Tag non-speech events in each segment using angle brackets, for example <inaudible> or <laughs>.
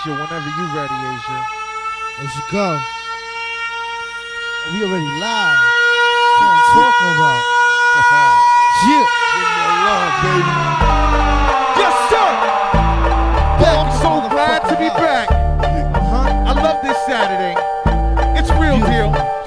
Asia whenever you ready, Asia. Let's go. We already live. What I'm talking about. <laughs> yeah. love, baby. Yes, sir. I'm so glad to be back. I love this Saturday. It's real deal.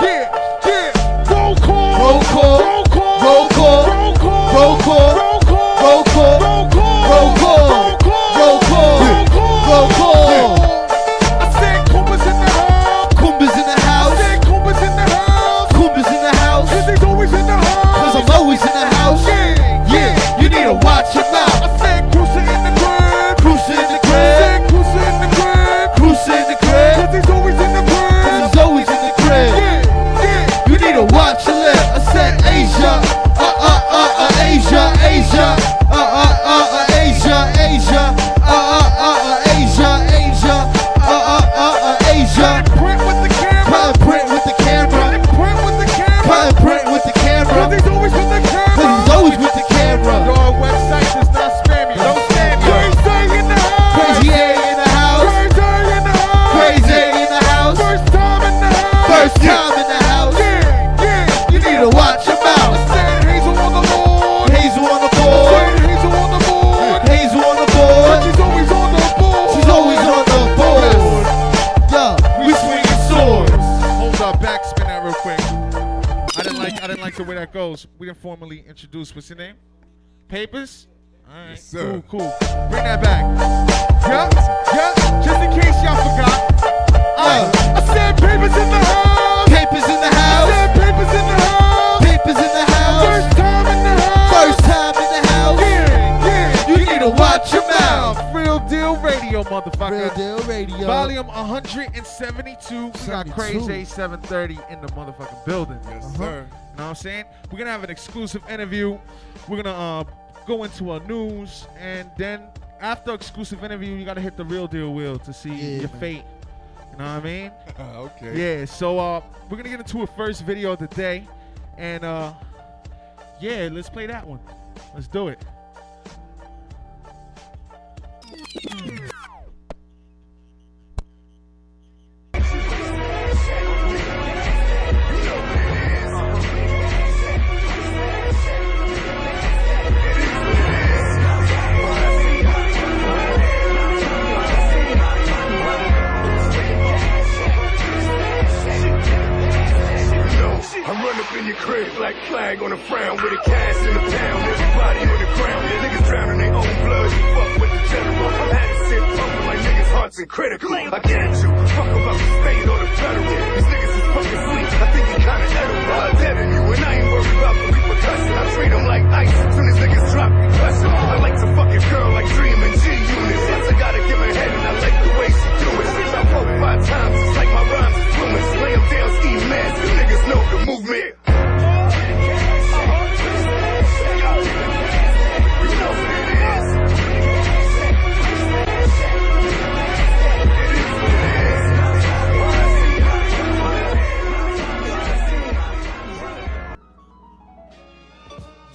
The way that goes. We didn't formally introduce. What's your name? Papers? Alright. Yes, sir. Cool, cool. Bring that back. Yeah, yeah. Just in case y'all forgot. I, I said papers in the house. Papers in the house. I said papers in the house. Papers in the house. First time in the house. First time in the house. Yeah, yeah. You need to watch your mouth. Real deal radio, motherfucker. Real deal radio. Volume 172. We got 72. Crazy 730 in the motherfucking building. Yes, Uh-huh. sir. You know what I'm saying? We're gonna have an exclusive interview. We're gonna uh, go into our news, and then after exclusive interview, you gotta hit the real deal wheel to see Yeah, your man. fate. You know what I mean? <laughs> okay. Yeah. So uh, we're gonna get into a first video of the day, and uh, yeah, let's play that one. Let's do it. In your crib, black flag on the frown with a cast in the pound. Everybody on the ground, niggas drowning their own blood. You fuck with the general. I had to sit pumping like niggas' hearts and critical. I get you. Fuck about the state or the federal. These niggas is fucking sleep. I think he kinda edible. I'm dead in you, and I ain't worried about the repercussions. I treat them like ice. Soon as niggas drop me, touch 'em. I like to fuck your girl like Dream and G Unit. Yes, I gotta give her head, and I like the way she do it. I four five times, know the movement.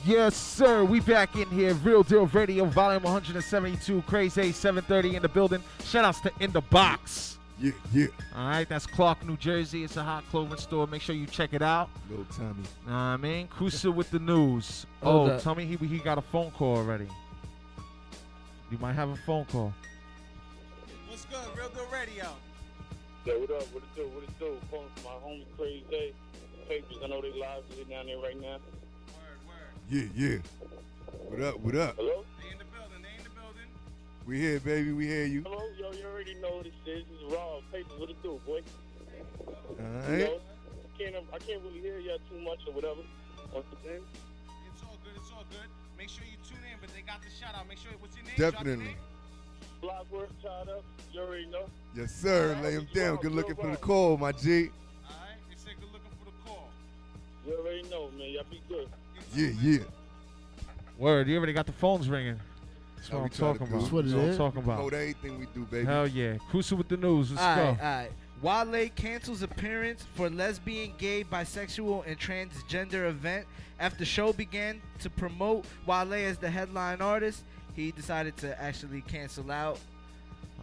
Yes, sir. We back in here. Real Deal Radio, volume 172. Crazy 730 in the building. Shout outs to In the Box. Yeah, yeah. All right, that's Clark, New Jersey. It's a hot clothing store. Make sure you check it out. Little Tommy. Know what I mean? Cruiser with the news. <laughs> Hold oh, up. tell me he, he got a phone call already. You might have a phone call. What's good? Real good Radio. Yeah, what up? What it do? What it do? Calling from my homie Crazy Papers. I know they live. They down there right now. Word, word. Yeah, yeah. What up, what up? Hello? We here, baby. We hear you. Hello? Yo, you already know what this is. This is Raw Papers. What it do, boy? All You right. know? Can't, I can't really hear y'all too much or whatever. Once again. It's all good. It's all good. Make sure you tune in, but they got the shout out. Make sure what's your name? Definitely. Blockwork tied up. You already know. Yes, sir. Lay him down. Good looking for the call, my G. All right. They said good looking for the call. You already know, man. Y'all be good. Yeah, yeah. Word, you already got the phones ringing. That's what I'm talking about. That's what it I'm talking about. Promote everything we do, baby. Hell yeah. Cruiser with the news. Let's All go. right, all right. Wale cancels appearance for lesbian, gay, bisexual, and transgender event after show began to promote Wale as the headline artist. He decided to actually cancel out.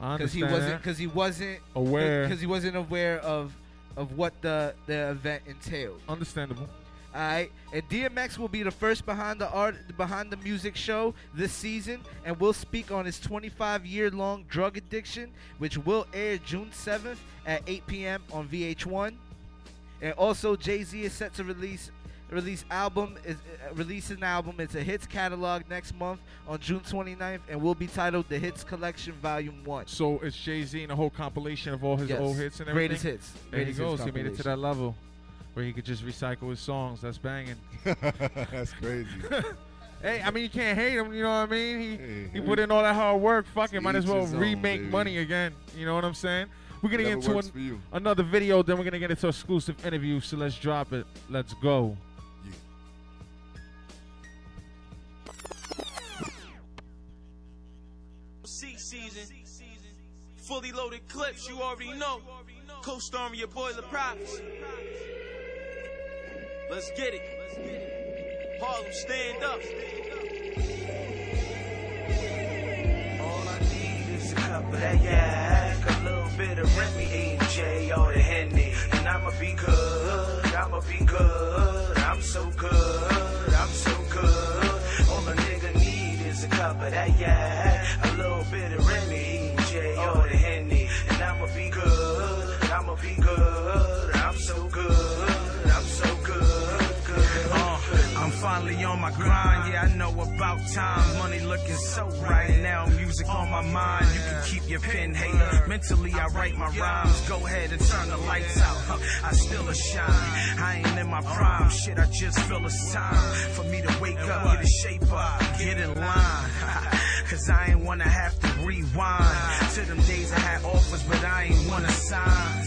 I because he wasn't because he wasn't Aware. because he wasn't aware of of what the the event entailed. Understandable. All right, and DMX will be the first behind the art behind the music show this season, and will speak on his 25 year long drug addiction, which will air June 7th at 8 p.m. on VH1. And also, Jay Z is set to release release album is uh, release an album. It's a hits catalog next month on June 29th, and will be titled The Hits Collection Volume One. So it's Jay Z and a whole compilation of all his Yes. old hits and everything. Greatest hits. There Greatest he goes. He made it to that level where he could just recycle his songs. That's banging. <laughs> That's crazy. <laughs> Hey, I mean you can't hate him. You know what I mean? He Hey, he put in all that hard work. Fuck it, might as well his own, remake money again. You know what I'm saying? We're gonna Whatever get into an- another video. Then we're gonna get into exclusive interview. So let's drop it. Let's go. Seat season. Fully loaded clips, you already know. Co-starring your boy LaProps. Let's get it. Harlem, stand up. All I need is a cup of that yak, a little bit of Remy, AJ, or the Henny, and I'ma be good, I'ma be good, I'm so good, I'm so good. All a nigga need is a cup of that yak, a little bit of Remy, AJ, or the Henny, finally on my grind, yeah, I know about time. Money looking so right now, music on my mind. You can keep your pen, hater. Mentally, I write my rhymes. Go ahead and turn the lights out. Huh, I still a shine. I ain't in my prime, shit, I just feel it's time for me to wake up, get a shape up, get in line. <laughs> Cause I ain't wanna have to rewind to them days I had offers, but I ain't wanna sign.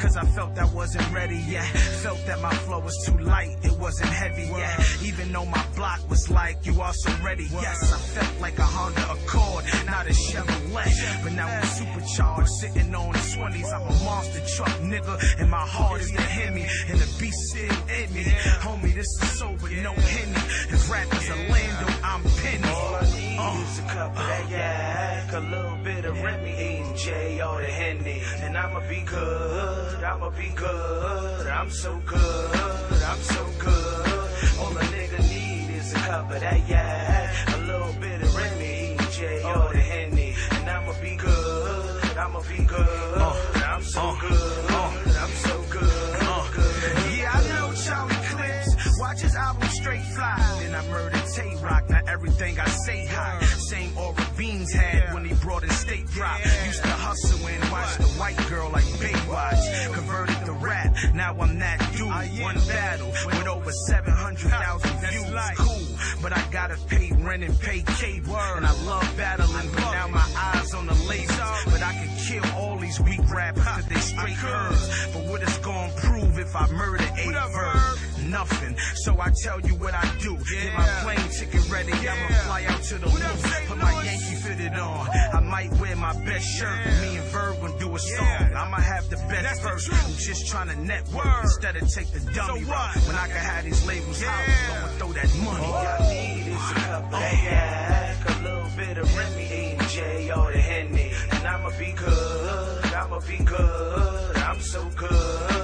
Cause I felt I wasn't ready yet. Felt that my flow was too light, it wasn't heavy yet. Even though my block was like, you are so ready. Yes, I felt like a Honda Accord, not a Chevrolet. But now I'm supercharged, sitting on 20s. I'm a monster truck, nigga. And my heart is the Hemi, and the beast still in me. Homie, this is sober, no Henny. If rap is a Lando, I'm Penny. All need is a cup of that yak, a little bit of Remy, AJ, or the Henny, and I'ma be good, I'ma be good, I'm so good, I'm so good. All a nigga need is a cup of that yak, a little bit of Remy, AJ, or the Henny, and I'ma be good, I'ma be good, I'm so uh, good, uh, I'm so good, uh. good. Yeah, I know Charlie Clips. Watch his album Straight Fly. Then I murdered Tay Roc. Now everything I say high. Same aura Beans had when he brought his state drop. Used to hustle and watch the white girl like Baywatch. Converted to rap. Now I'm that dude. One battle with over 700,000 views. Cool, but I gotta pay rent and pay cable. And I love battling, but now my eyes on the lasers. But I can kill all these weak rappers cause they straight curves. But what it's gonna prove if I murder a verb? Nothing. So I tell you what I do. Get my plane ticket ready. I'ma fly out to the loop. Put my Yankee fitted on. I might wear my best shirt. Me and Verb gonna do a song. I'ma have the best verse. I'm just trying to network instead of take the dummy route. When I can have these labels out, I'ma throw that money. All I need is a cup of yak, a little bit of Remy, AJ, or the Henny, and I'ma be good, I'ma be good, I'm so good,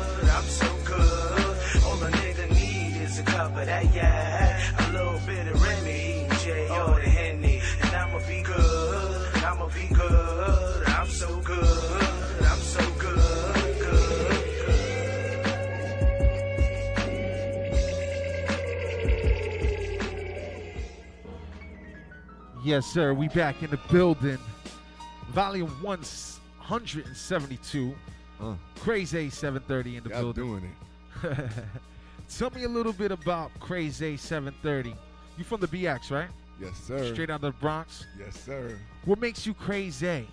need is a cup of that yak, a little bit of Remy, AJ, or the Henny, and I'ma be good, I'ma be good, I'm so good, I'm so good, good. Yes, sir. We back in the building. Volume 172. Uh, Crazy 730 in the y'all building. doing it. <laughs> Tell me a little bit about Crazy 730. You from the BX, right? Yes, sir. Straight out of the Bronx. Yes, sir. What makes you crazy?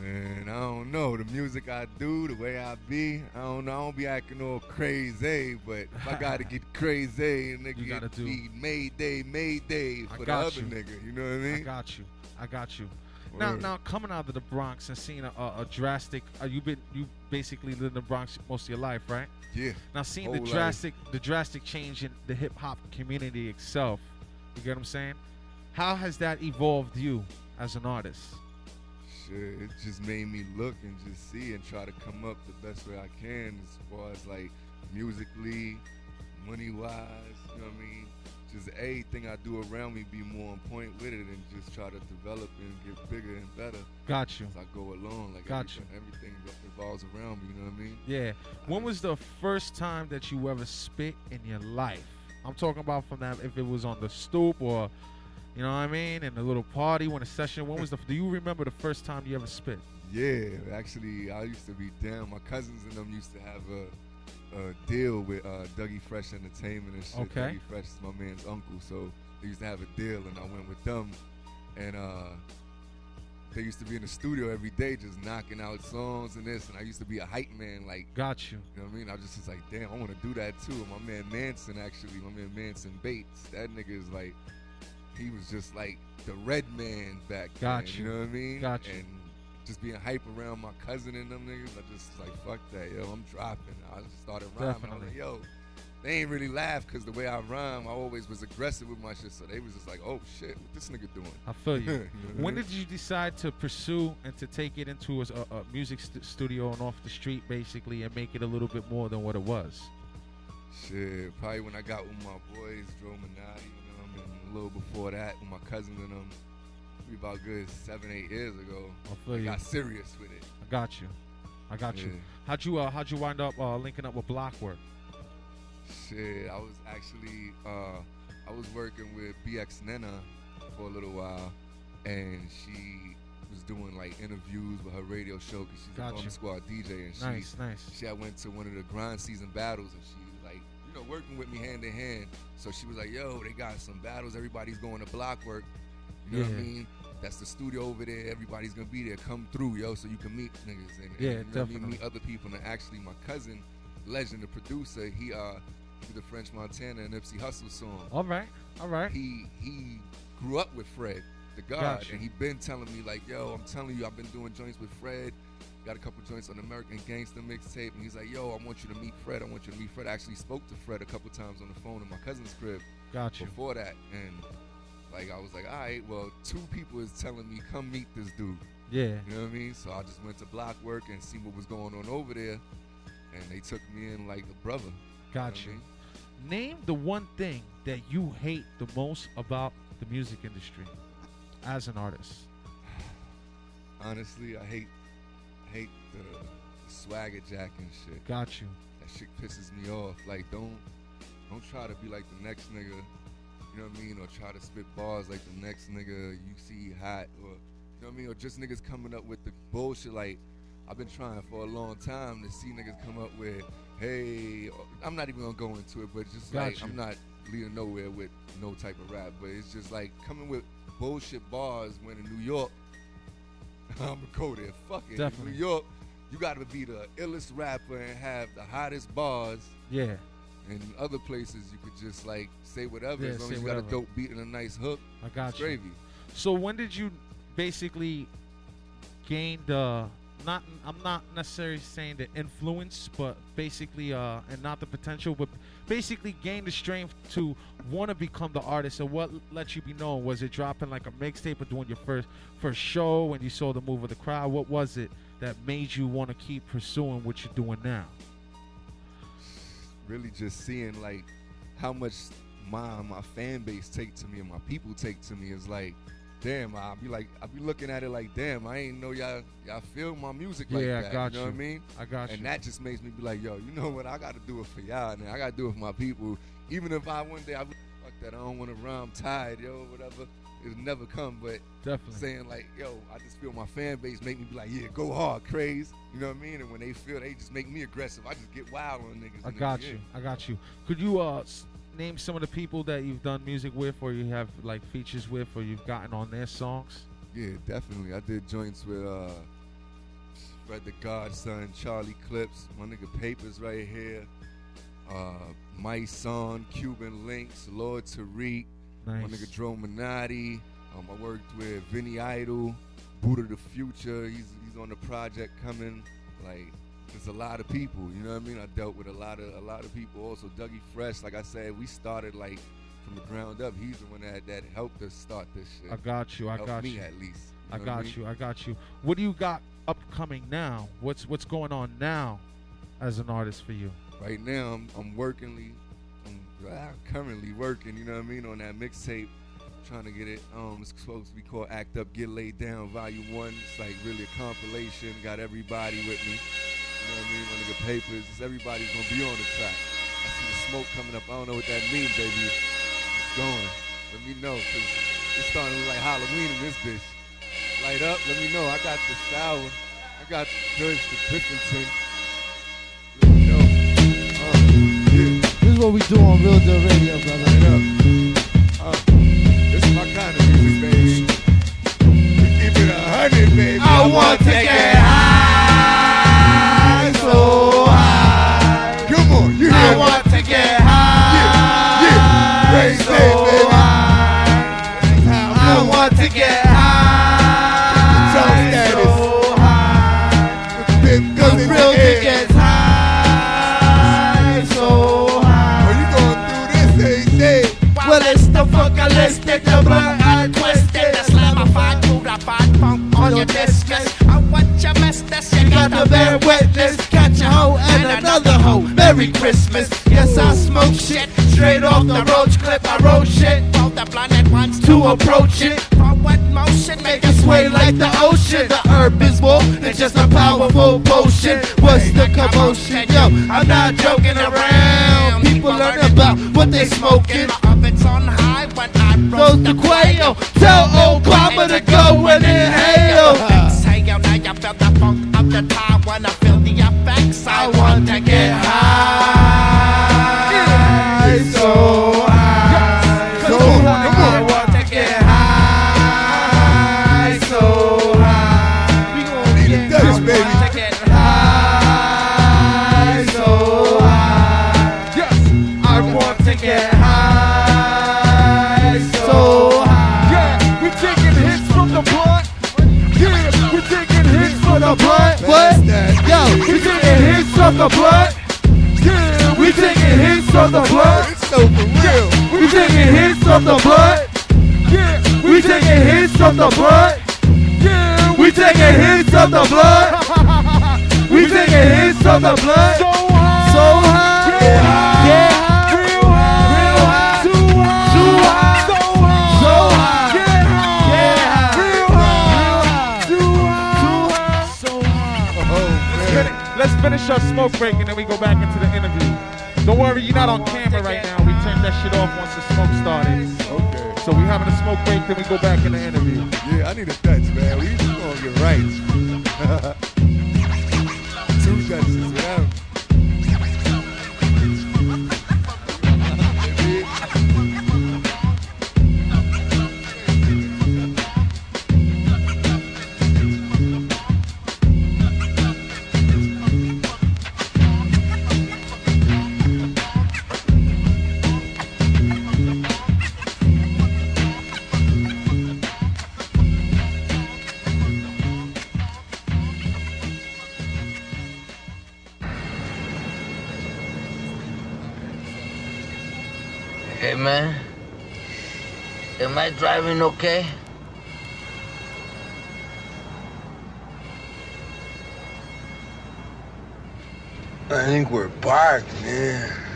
Man, I don't know. The music I do, the way I be, I don't know. I don't be acting all crazy, but if I gotta get <laughs> crazy, and nigga You gotta get do. be Mayday, Mayday for the other you. nigga. You know what I mean? I got you. I got you. Now, now coming out of the Bronx and seeing a, a, a drastic, uh, you been you basically lived in the Bronx most of your life, right? Yeah. Now seeing the Whole life. drastic, the drastic change in the hip hop community itself, you get what I'm saying? How has that evolved you as an artist? Shit, it just made me look and just see and try to come up the best way I can as far as like musically, money wise, you know what I mean? Just everything I do around me be more on point with it and just try to develop and get bigger and better Got you. as I go along. Like Got everything, everything revolves around me, you know what I mean? Yeah. When was the first time that you ever spit in your life? I'm talking about from that if it was on the stoop or you know what I mean, in a little party when a session. When was the do you remember the first time you ever spit? Yeah, actually, I used to be down. My cousins and them used to have a, a deal with uh, Dougie Fresh Entertainment and shit. Okay. Dougie Fresh is my man's uncle, so they used to have a deal, and I went with them. And uh, they used to be in the studio every day, just knocking out songs and this. And I used to be a hype man, like Got you. you know what I mean? I just was like, damn, I want to do that too. And my man Manson, actually, my man Manson Bates, that nigga is like, he was just like the red man back Got then. you. You know what I mean? Got you. And just being hype around my cousin and them niggas, I just like, fuck that, yo, I'm dropping. I just started rhyming. I was like, yo, they ain't really laugh because the way I rhyme, I always was aggressive with my shit. So they was just like, oh shit, what this nigga doing? I feel you. <laughs> You know what I when did you decide to pursue and to take it into a, a, music st- studio and off the street, basically, and make it a little bit more than what it was? Shit, probably when I got with my boys, Dro Minati, you know, and a little before that with my cousins and them, be about good seven, eight years ago. I feel I you. got serious with it. I got you. I got you. How'd you uh, how'd you wind up uh, linking up with Blockwork? Shit, I was actually, uh, I was working with BX Nena for a little while, and she was doing like interviews with her radio show because she's Gotcha. a Squad DJ, and she Nice, nice. she had went to one of the grind season battles and she was like, you know, working with me hand in hand. So she was like, yo, they got some battles. Everybody's going to block work. You know what I mean? That's the studio over there. Everybody's gonna be there. Come through, yo, so you can meet niggas and, and, you know definitely. meet other people. And actually, my cousin, Legend, the producer, he uh did the French Montana and Nipsey Hussle song. All right, all right. He he grew up with Fred, the God, Gotcha. and he been telling me like, yo, I'm telling you, I've been doing joints with Fred. Got a couple joints on American Gangster mixtape, and he's like, yo, I want you to meet Fred. I want you to meet Fred. I actually spoke to Fred a couple times on the phone in my cousin's crib Got you. before that, and like I was like, all right, well, two people is telling me come meet this dude. Yeah. You know what I mean? So I just went to block work and see what was going on over there, and they took me in like a brother. Got you. what I mean? Name the one thing that you hate the most about the music industry as an artist. Honestly, I hate, I hate the, the swagger jack and shit. Got you. That shit pisses me off. Like, don't, don't try to be like the next nigga. You know what I mean? Or try to spit bars like the next nigga you see hot. Or you know what I mean? Or just niggas coming up with the bullshit. Like, I've been trying for a long time to see niggas come up with, hey, I'm not even gonna go into it, but just Got like you. I'm not leading nowhere with no type of rap. But it's just like coming with bullshit bars when in New York. <laughs> I'm there. Fuck it. Definitely. In New York, you gotta be the illest rapper and have the hottest bars. Yeah. And in other places, you could just like say whatever Yeah, as long as you got a dope beat and a nice hook. I got it's you. gravy. So when did you basically gain the not I'm not necessarily saying the influence, but basically uh and not the potential, but basically gain the strength to want to become the artist. And what let you be known? Was it dropping like a mixtape or doing your first first show when you saw the move of the crowd? What was it that made you want to keep pursuing what you're doing now? Really, just seeing like how much my my fan base take to me and my people take to me is like, damn. I be like, I be looking at it like, damn. I ain't know y'all y'all feel my music like Yeah, I that. got you know you. what I mean? I got and you. that just makes me be like, yo, you know what? I got to do it for y'all, and I got to do it for my people. Even if I one day I be like, fuck that, I don't want to run, I'm tired, yo, whatever. It'll never come, but Definitely. saying like, yo, I just feel my fan base make me be like, yeah, go hard, craze. You know what I mean? And when they feel, they just make me aggressive. I just get wild on niggas. I got you. I got you. Could you uh name some of the people that you've done music with, or you have like features with, or you've gotten on their songs? Yeah, definitely. I did joints with uh Fred the Godson, Charlie Clips, my nigga Papers right here, uh Mysonne, Cuban Links, Lord Tariq, my Nice. nigga Dro Minati. Um, I worked with Vinny Idol, Buddha the Future. He's he's on the project coming. Like there's a lot of people. You know what I mean? I dealt with a lot of a lot of people. Also Dougie Fresh. Like I said, we started like from the ground up. He's the one that that helped us start this shit. I got you. I Helped got me you. at least. You I got mean? you. I got you. What do you got upcoming now? What's what's going on now as an artist for you? Right now, I'm, I'm workingly, I'm currently working. You know what I mean on that mixtape, trying to get it. Um, it's supposed to be called "Act Up, Get Laid Down" Volume One. It's like really a compilation. Got everybody with me. You know what I mean? My nigga Papers. It's everybody's gonna be on the track. I see the smoke coming up. I don't know what that means, baby. It's going. Let me know, cause it's starting to look like Halloween in this bitch. Light up. Let me know. I got the sour. I got the Kush, the Piffington. Is what we do on Real Deal Radio, brother. Up. Uh, this is my kind of music, baby. We keep it a hundred, baby. I want to get high, Merry Christmas. Yes, I smoke shit straight off the roach clip. I wrote shit For the blinded ones to approach it. forward motion, make it sway like the ocean. The herb is more than just a powerful potion. What's the commotion? Yo, I'm not joking around. People learn about what they smoking. Oven's on high when I roast the the quail. Tell Obama to go and inhale. From the blood. Yeah, We taking hits from the blood. It's so for real. We taking hits from the blood. yeah, We taking hits from the blood. yeah. We taking hits from the blood. <laughs> We taking hits from the blood. so high, So high, finish our smoke break and then we go back into the interview. Don't worry, you're not on camera right now. We turned that shit off once the smoke started. Okay. So we having a smoke break, then we go back in the interview. Yeah, I need a touch, man. We just gonna get right. <laughs> Two Dutches, driving okay? I think we're parked, man.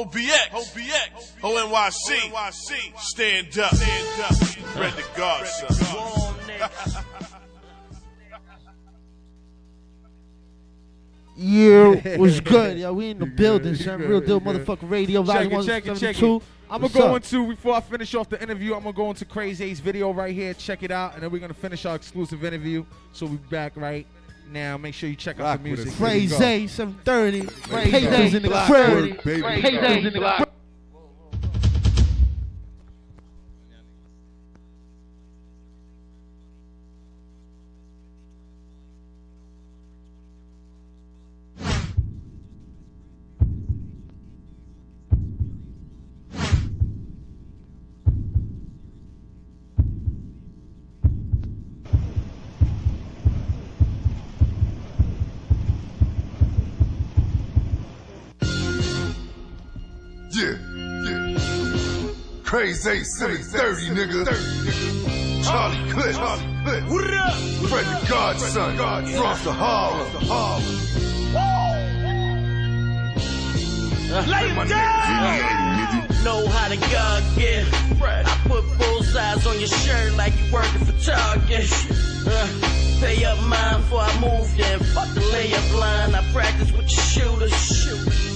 Ho BX, Ho BX, Ho NYC, NYC, stand up, stand up, spread the God, son. <laughs> Yeah, was good, yo. We in the building, son. Real deal, motherfucking radio. Check Volume it, check it, check it. I'm gonna go up? into before I finish off the interview. I'm gonna go into Crazy Ace video right here. Check it out, and then we're gonna finish our exclusive interview. So we back right now. Make sure you check out the music. us. Here we go. Crazy 730. Crazy. Paydays in the Black crib. Paydays in the crib. Crazy 730, nigga. Charlie Clips. What up? Fred the Godson. From the Harlem. Lay it down! Know how to God get. I put bullseyes on your shirt like you working for Target. Uh, pay up mine before I move then. Fuck the layup line. I practice with your shooters.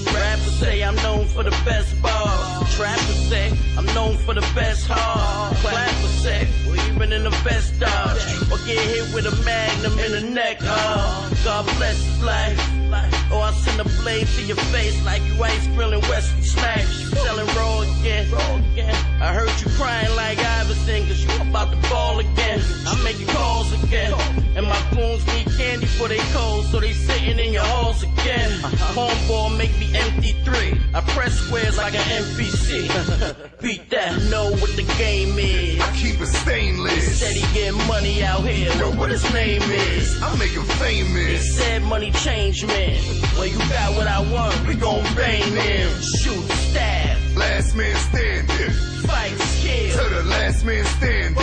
Rappers say I'm known for the best bars. Trappers say I'm known for the best hard. Clappers say we're even in the best dodge. Or get hit with a magnum in the neck. Oh, God bless life. Or I send a blade to your face like you ice grilling Wesley Snipes. You selling raw again. I heard you crying like Iverson cause you about to fall again. I'm making calls again. And my goons need candy for they cold so they sitting in your halls again. Homeball make me MD3. I press squares like an MPC. <laughs> Beat that, know what the game is. I keep it stainless. Said he getting money out here. Know what his name is. I make him famous. He said money change men. Well, you got what I want. We gon' bang them. Shoot, stab. Last man standing. Fight, kill. To the last man standing.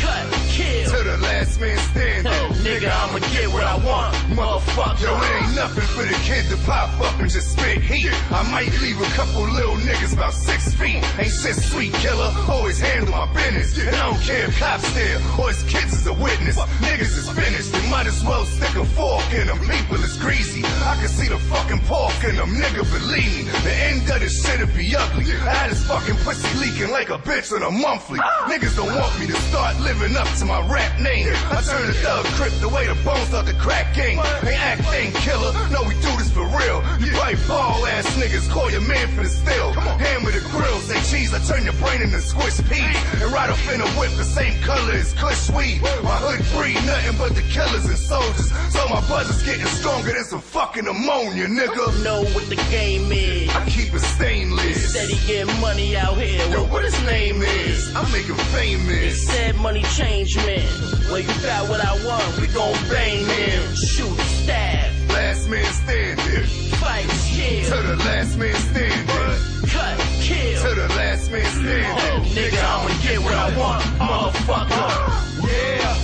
Cut, kill. To the last man standing. Oh, nigga, I'ma get what I want. Motherfucker. Yo, it ain't nothing for the kid to pop up and just spit heat. I might leave a couple little niggas about six feet. Ain't shit sweet killer, always handle my business. And I don't care if cops there or his kids is a witness. Niggas is finished, they might as well stick a fork in them. People is greasy. I can see the fucking pork in them, nigga, believe me. The end of this shit'll be ugly. I had this fucking pussy leaking like a bitch in a monthly. Ah. Niggas don't want me to start living up to my rap name. I turn the thug crip the way the bones start the crack game. Ain't act ain't killer, no, we do this for real. You white ball ass niggas, call your man for the still. Hammer the grills, say cheese, I turn your brain into squish pea. And ride up in a whip the same color as Kush weed. My hood breed nothing but the killers and soldiers. So my buzz is getting stronger than some fucking ammonia, nigga. Know what the game is. I keep it stainless. Said he get money out here. Yo, what his name is? I make him He famous. said money change men. Well, you got what I want, we gon' bang them. Shoot, stab, Last man standing. fight, To the last man standing. cut, kill. To the last man Oh, standing. nigga, I'ma get what I want, motherfucker. Yeah,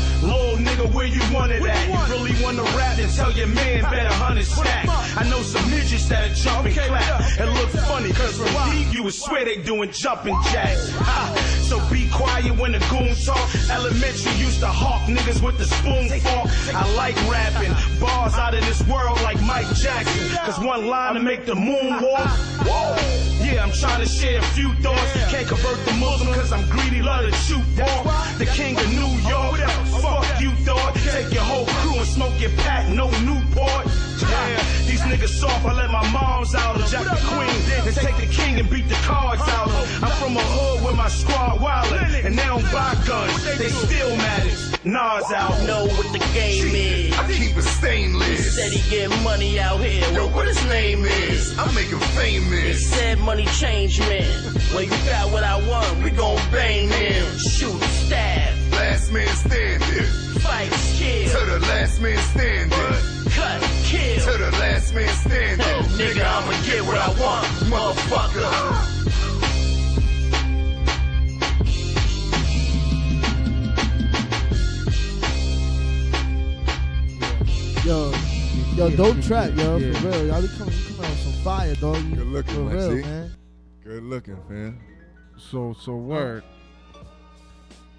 nigga, where you want it at? You really wanna rap? Then tell your man better hunt his stack. I know some midgets that'll jump and clap. It look funny, cause from deep you would swear they doing jumping jacks. Ha! So be quiet when the goons talk. Elementary used to hawk niggas with the spoon fork. I like rapping, bars out of this world like Mike Jackson. Cause one line to make the moon walk. Whoa! Yeah, I'm trying to share a few thoughts. Can't convert the Muslim cause I'm greedy, love to shoot pork. The king of New York. Fuck you, Take your whole crew and smoke your pack, no Newport. Yeah, these niggas soft, I let my moms out of Jack the Queen. Then take the king and beat the cards out of. I'm from a hood with my squad wildin', and they don't buy guns, they still matters. Nas out. Know what the game is. I keep it stainless. He said he get money out here. Yo, what his name is? I make him He famous. said money change man. Well, you got what I want, we gon' bang him. Shoot, stab, Last man standing. Fight, To the last man standing. cut, kill. To the last man Oh, standing. nigga, I'ma get what I want, motherfucker. Yo, yo, Yeah, dope track, yo, yeah. for real. Y'all be coming, you coming out with some fire, dog. Good looking, for real, G. man. Good looking, man. So so word.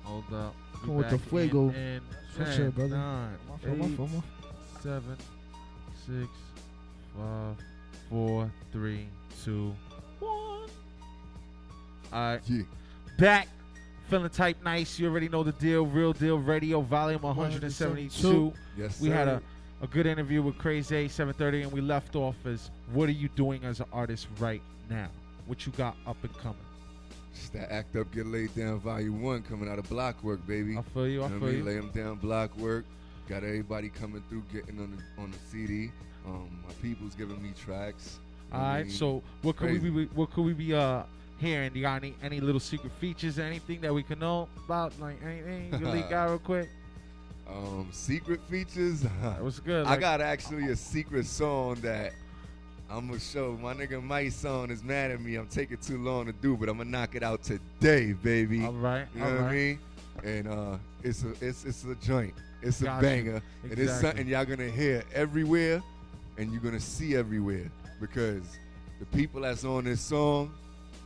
Hold up. Come with the back fuego. In, in Good 10, shit, brother. 9, My fault, my eight, fault, my- seven, six, five, four, three, two, one. Alright. Yeah. Back. Feeling type nice. You already know the deal. Real Deal Radio, volume 172. Yes, We had a, a good interview with Crazy A, 730, and we left off as what are you doing as an artist right now? What you got up and coming? Just that act up, get laid down, volume one coming out of block work, baby. I feel you, I know feel I you. Lay them down, block work. Got everybody coming through, getting on the on the CD. Um, my people's giving me tracks. All right. So what could we be? What could we be uh hearing? Do you got any any little secret features? Anything that we can know about? Like anything you can leak <laughs> out real quick? Um, secret features. <laughs> That was good. I got actually a secret song that I'm gonna show. My nigga Mike's song is mad at me. I'm taking too long to do, but I'm gonna knock it out today, baby. All right. You know all what I mean? And uh, it's a it's it's a joint. It's a Gotcha. banger, and it's something y'all gonna hear everywhere, and you're gonna see everywhere because the people that's on this song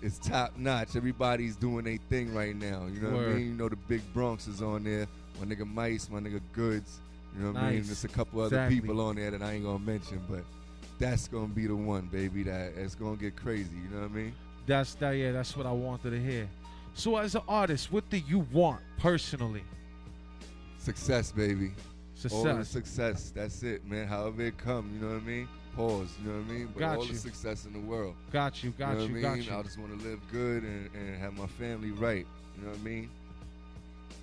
is top notch. Everybody's doing their thing right now. You know what I mean? You know the Big Bronx is on there. My nigga Mice, my nigga Goods. You know what I mean? Nice. There's a couple other Exactly. people on there that I ain't gonna mention, but that's gonna be the one, baby. That it's gonna get crazy. You know what I mean? That's that. Yeah, that's what I wanted to hear. So as an artist, what do you want personally? Success, baby. All the Success. success. That's it, man. However it come, you know what I mean? Pause, you know what I mean? But Got all you. the success in the world. Got you. Got you know you. what I Got mean? you. I just want to live good and, and have my family right. You know what I mean?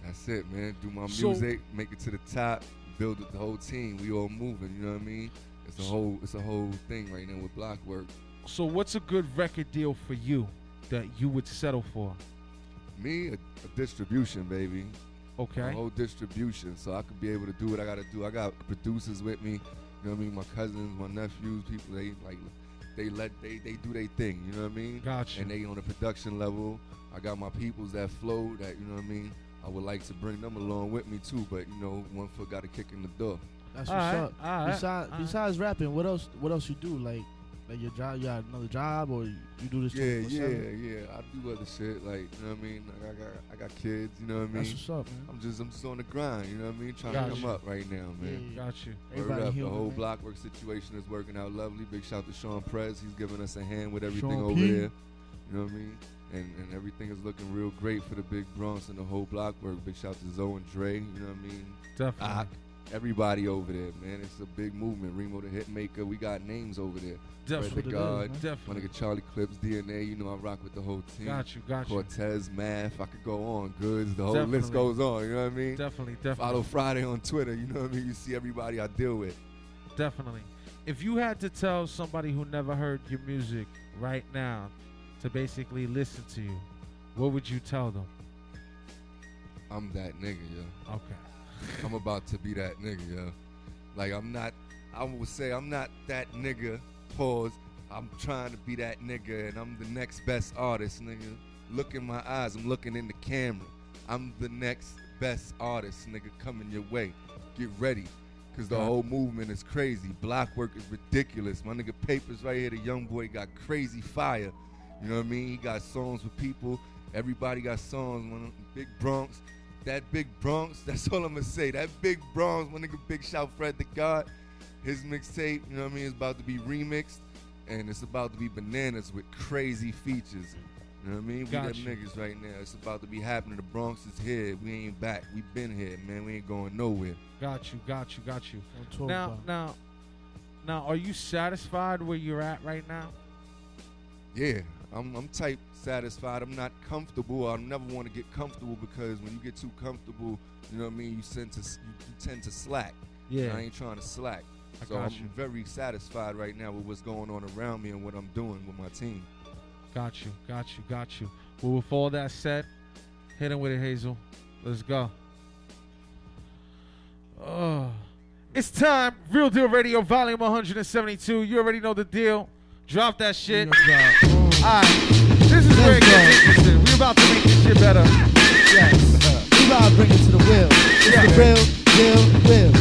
That's it, man. Do my So- music, make it to the top, build the whole team. We all moving, you know what I mean? It's a whole it's a whole thing right now with block work. So what's a good record deal for you that you would settle for? Me, a, a distribution, baby. Okay. A whole distribution, so I could be able to do what I got to do. I got producers with me. You know what I mean? My cousins, my nephews, people they like, they let they they do their thing. You know what I mean? Gotcha. And they on the production level. I got my peoples that flow. That you know what I mean? I would like to bring them along with me too, but you know, one foot got to kick in the door. That's All what's right, up. all right, besides all right. besides rapping, what else? What else you do? Like, like your job? You got another job, or you do this? Yeah, yeah, yeah. I do other shit like you know what I mean. Like, I got I got kids. You know what I mean. That's what's up, man. I'm just I'm just on the grind. You know what I mean. Trying Got to come you. up right now, man. Yeah, Got you. Word Everybody up, the whole man. blockwork situation is working out lovely. Big shout to Sean Prez. He's giving us a hand with everything Sean over P. there. You know what I mean? And and everything is looking real great for the Big Bronx and the whole block work. Big shout to Zoe and Dre. You know what I mean? Definitely. Ock, everybody over there, man. It's a big movement. Remo the Hitmaker. We got names over there. Definitely. Fred the God. My Definitely. nigga Charlie Clips, DNA. You know I rock with the whole team. Got you, got you. Cortez, Math. I could go on. Goods. The whole list goes on. You know what I mean? Definitely, definitely. Follow Friday on Twitter. You know what I mean? You see everybody I deal with. Definitely. If you had to tell somebody who never heard your music right now to basically listen to you, what would you tell them? I'm that nigga, yo. Okay. I'm about to be that nigga, yo. Like I'm not. I would say I'm not that nigga. Pause. I'm trying to be that nigga, and I'm the next best artist, nigga. Look in my eyes. I'm looking in the camera. I'm the next best artist, nigga, coming your way. Get ready. Cause the whole movement is crazy. Block work is ridiculous. My nigga Papers right here, the young boy got crazy fire. You know what I mean? He got songs with people. Everybody got songs. One Big Bronx. That Big Bronx, <laughs> that's all I'm gonna say. That Big Bronx, my nigga Big Shout Fred the God. His mixtape, you know what I mean, is about to be remixed. And it's about to be bananas with crazy features. You know what I mean? We Got them niggas right now. It's about to be happening. The Bronx is here. We ain't back. We been here, man. We ain't going nowhere. Got you, got you, got you. Now, about. now, now, are you satisfied where you're at right now? Yeah, I'm, I'm type satisfied. I'm not comfortable. I never want to get comfortable because when you get too comfortable, you know what I mean. You tend to you, you tend to slack. Yeah. I ain't trying to slack. I so got I'm you. very satisfied right now with what's going on around me and what I'm doing with my team. Got you, got you, got you. Well, with all that said, hit him with it, Hazel. Let's go. Oh, it's time. Real Deal Radio, Volume 172. You already know the deal. Drop that shit. This is where it gets interesting. We about to make this shit better. Yes. we about to bring it to the wheel. It's the real deal wheel.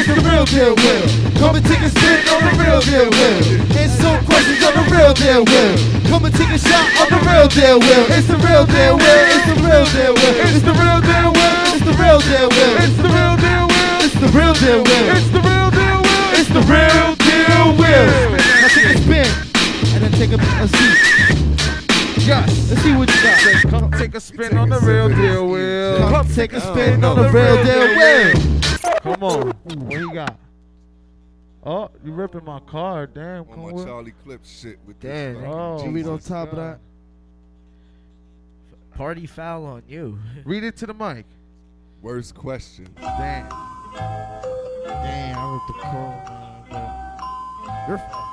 It's the real deal wheel. Come and take a spin on the real deal. Answer some questions on the real deal wheel. Come and take a shot on the real deal wheel. It's the real deal wheel. It's the real deal wheel. It's the real deal wheel. It's the real deal wheel. It's the real deal wheel. It's the real deal wheel. It's the real deal wheel. It's the real deal wheel. Now take a spin and then take a, a seat. Yes. Let's see what you got. Come take a spin on the real deal wheel. Come take a spin on the real deal wheel. Come on. What you got? Oh, you ripping my card. Damn. Come On my with- Charlie Clips shit with Damn. this. fucking Oh, Did you read on Jesus top of that? Party foul on you. <laughs> Read it to the mic. Worst question. Damn. Damn, I ripped the call, man. You're Oh, y'all gonna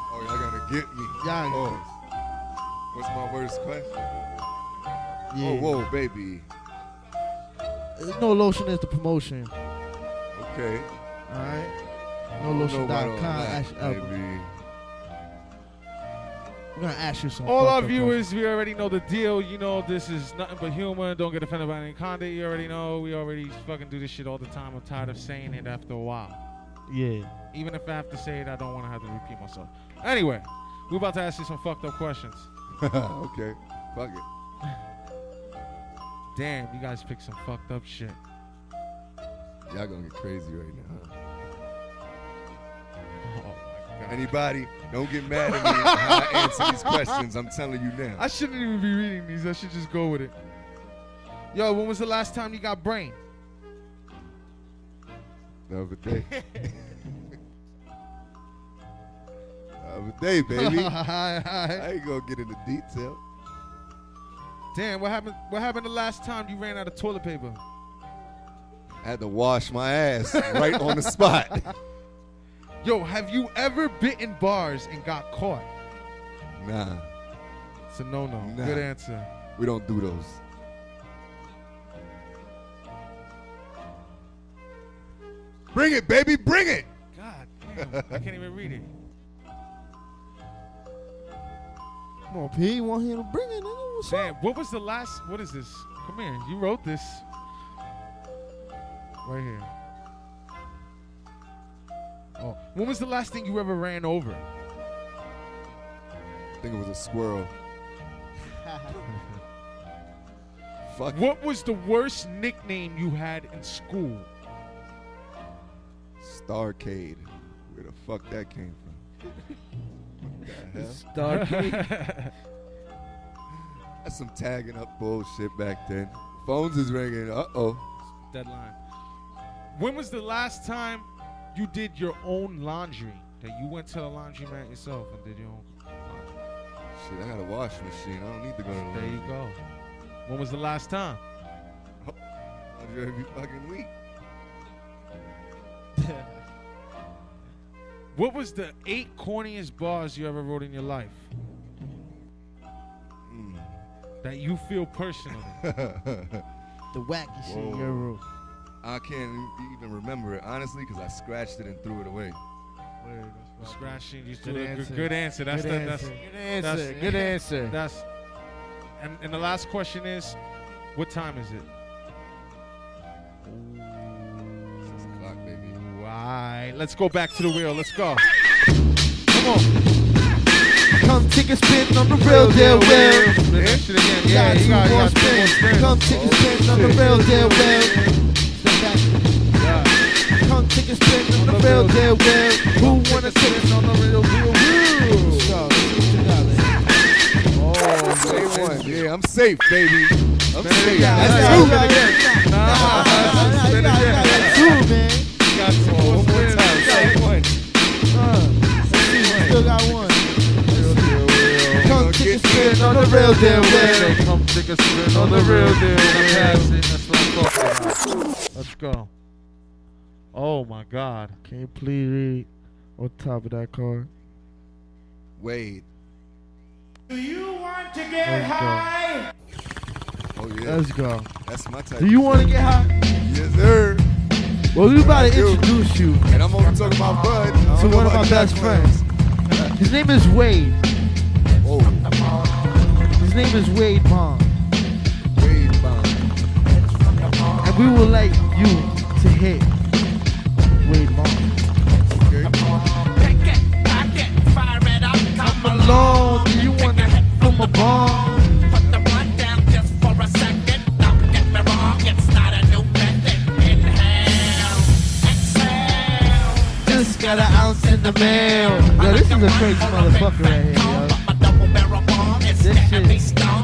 get me. Yeah. Oh. Pause. What's my worst question? Yeah. Oh, whoa, baby. There's no lotion is the promotion. Okay. Alright? No don't know about lotion.com. all Ash Elba. We're gonna ask you some. All our viewers, we already know the deal. You know this is nothing but humor. Don't get offended by any content. You already know. We already fucking do this shit all the time. I'm tired of saying it after a while. Yeah. Even if I have to say it, I don't want to have to repeat myself. Anyway, we're about to ask you some fucked up questions. <laughs> okay. Fuck it. Damn, you guys picked some fucked up shit. Y'all gonna get crazy right now. Huh? Oh my god. Anybody, don't get mad at me how I <laughs> answer these questions. I'm telling you now. I shouldn't even be reading these. I should just go with it. Yo, when was the last time you got brain? The other day. <laughs> other day, baby. <laughs> I ain't gonna get into detail. Damn, what happened? What happened the last time you ran out of toilet paper? I had to wash my ass right on the spot. <laughs> Yo, have you ever bitten bars and got caught? Nah, It's a no-no. Nah. Good answer. we don't do those. Bring it, baby, bring it. God damn, I can't even read it. Come on, P. You want him to bring it? Nigga? What's Damn, what was the last? What is this? Come here, you wrote this. Right here. Oh, when was the last thing you ever ran over? I think it was a squirrel. <laughs> Fuck. What was the worst nickname you had in school? Starcade. Where the fuck that came from? What the hell? Starcade. That's some tagging up bullshit back then. Phones is ringing. Uh oh. Deadline. When was the last time you did your own laundry? That you went to the laundromat yourself and did your own laundry? Shit, I got a wash machine. I don't need to go to the There you go. When was the last time? laundry every fucking week. What was the eight corniest bars you ever wrote in your life? Hmm. That you feel personally. <laughs> The wacky shit you ever wrote. I can't even remember it honestly because I scratched it and threw it away. Scratching, you Good threw it. answer. Good, good answer. That's Good the, answer. that's Good answer. that's- Good answer. That's and and the last question is, what time is it? Six o'clock, baby. Right. Let's go back to the wheel. Let's go. Come on. Come take a spin on the real deal wheel. That shit again. Yeah, you two got, you more got two more spins. spins. Come take a spin on the real deal wheel. Come take a spin on the real deal wheel. Who wanna it on the real deal wheel? Oh, say one. Yeah, I'm safe, baby. I'm Spin it safe. That's two. spin again. Nah, spin it again. Two, man. Got two more the real deal Say, wheel. Come take a spin on the real deal. That's. That's what I'm talking about. Let's go. Oh my God. Can you please read on top of that card? Wade. Do you want to Let's get go. high? Oh yeah. Let's go. That's my type. Do you want to get high? Yes, sir. Well, we about to introduce you And I'm only talking about Bud. To know one of about my best Flames. friends. His name is Wade. Oh, His name is Wade Bond. Wade Bond. And we would like you to hit Wade Bond. Okay. Come along, do you want to hit from a bomb? Just got an ounce in the mail. Yo, this is a crazy motherfucker right here. This shit.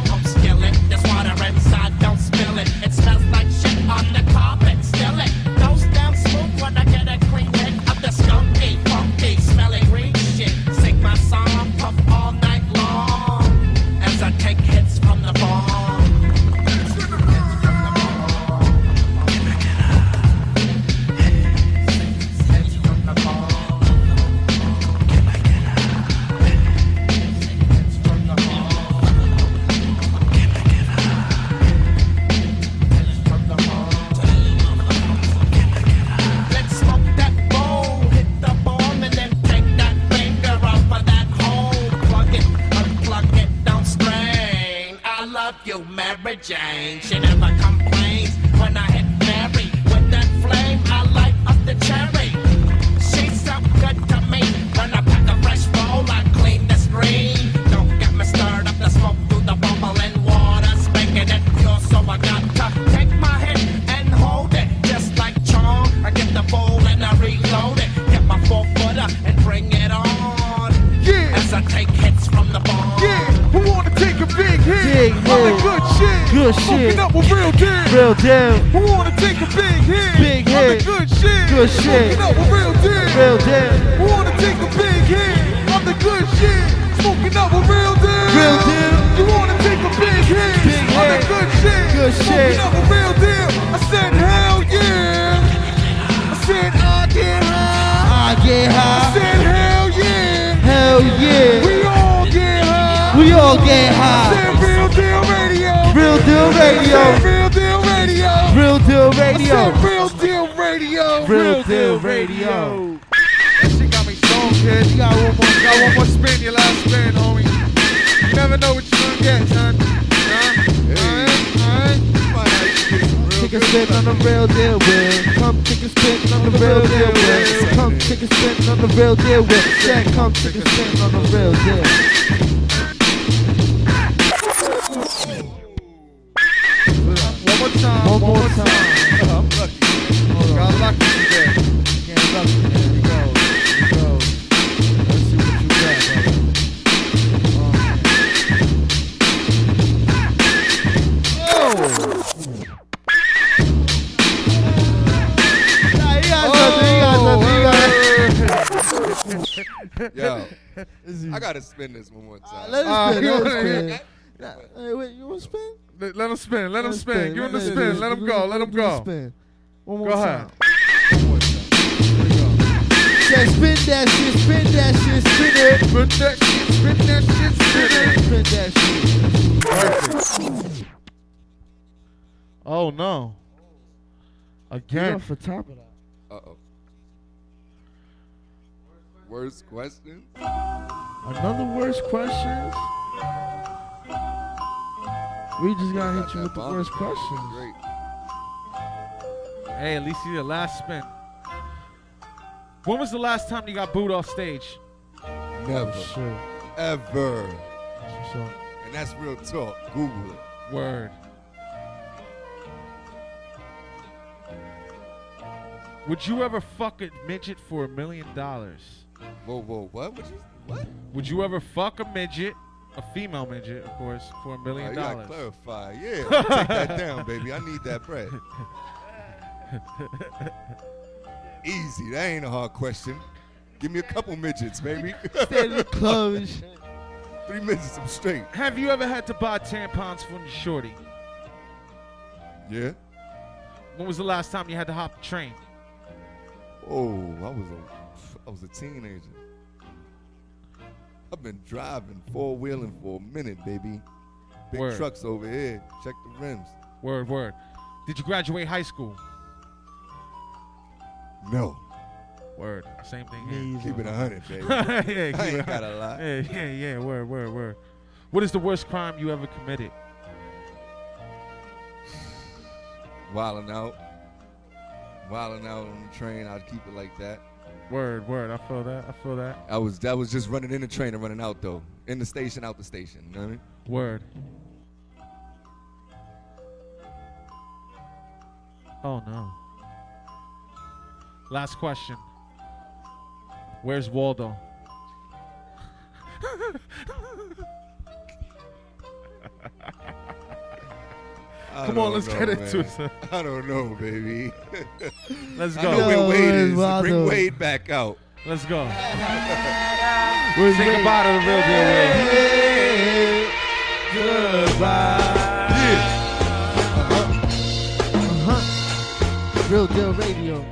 Real deal. Who wanna take a big hit? Big hit. the good shit. Good shit. Smoking up with real deal. Real deal. Who wanna take a big hit? On the good shit. Smoking up with real deal. Real deal. You wanna take a big hit? Big On the good shit. Good shit. Smoking up with real deal. I said hell yeah. I said I get high. I get high. I said hell yeah. Hell yeah. We all get high. We all get I high. said real deal radio. Real deal I said radio. real deal radio. Real deal I radio. said real deal radio. Real deal radio. That shit got me stoned, kid. You got one more, you got one more spin, your last spin, homie. You never know what you're gonna get, son. Huh? Alright, alright. Find out you get some real Take a spin on the real deal, Will. come take a spin on the real deal with. Come take a spin on the real deal with. Said come take a spin on the real deal. Spin this one more time. Let Ah, him spin. you Let him wanna- spin. Nah, Hey, wait, you want to spin? Let, let him spin. Let him Let spin. Give him the spin. Let him go. Let him go. Spin. One more Go time. ahead. Said spin that shit, spin that shit, spin it. Spin that shit, spin that shit, spin it. Spin that shit. Perfect. Oh no. Again. the top of that. Uh oh. Worst question? Another worst questions? We just gotta hit you with the worst questions. Great. Hey, at least you the last spin. When was the last time you got booed off stage? Never. Sure. Ever. And that's real talk. Google it. Word. Would you ever fuck a midget for a million dollars? Whoa, whoa, what? Would you, what? Would you ever fuck a midget, a female midget, of course, for a Oh, million you gotta dollars? clarify. Yeah, <laughs> take that down, baby. I need that bread. Easy. That ain't a hard question. Give me a couple midgets, baby. Standing close. <laughs> Three midgets, I'm straight. Have you ever had to buy tampons from your shorty? Yeah. When was the last time you had to hop the train? Oh, I was a, I was a teenager. I've been driving four wheeling for a minute, baby. Big Word. trucks over here. Check the rims. Word, word. Did you graduate high school? No. Word. Same thing here. Keep it a hundred, baby. <laughs> yeah, <laughs> I keep ain't it- gotta lie. Yeah, yeah, yeah. Word, word, word. What is the worst crime you ever committed? Wilding out. Wilding out on the train. I'd keep it like that. Word, word. I feel that. I feel that. I was that was just running in the train and running out though. In the station, out the station. You know what I mean? Word. Oh no. Last question. Where's Waldo? <laughs> I Come on, let's know, get into man. it. son. I don't know, baby. <laughs> Let's go. I go. know where Wade is. Bring Wade back out. Let's go. <laughs> Where's Say Wade? goodbye to the real deal. Will. Uh-huh. Uh-huh. Real deal radio.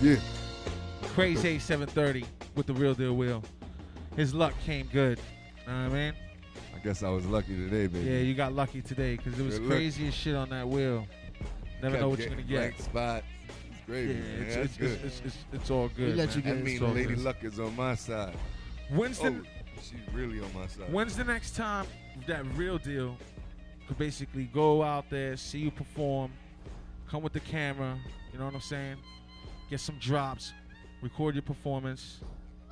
Yeah. Crazy 730 with the real deal wheel. His luck came good. You Know what I mean? I guess I was lucky today, baby. Yeah, you got lucky today because it was Good crazy as shit on that wheel. Never Kept know what you're gonna get. blank spot. It's great, Yeah, man. it's, it's, good. it's, it's, it's, it's all good. let you man. get that it means all Lady good. Luck is on my side. When's the Oh, she's really on my side. When's the next time that real deal could basically go out there, see you perform, come with the camera, you know what I'm saying? Get some drops, record your performance,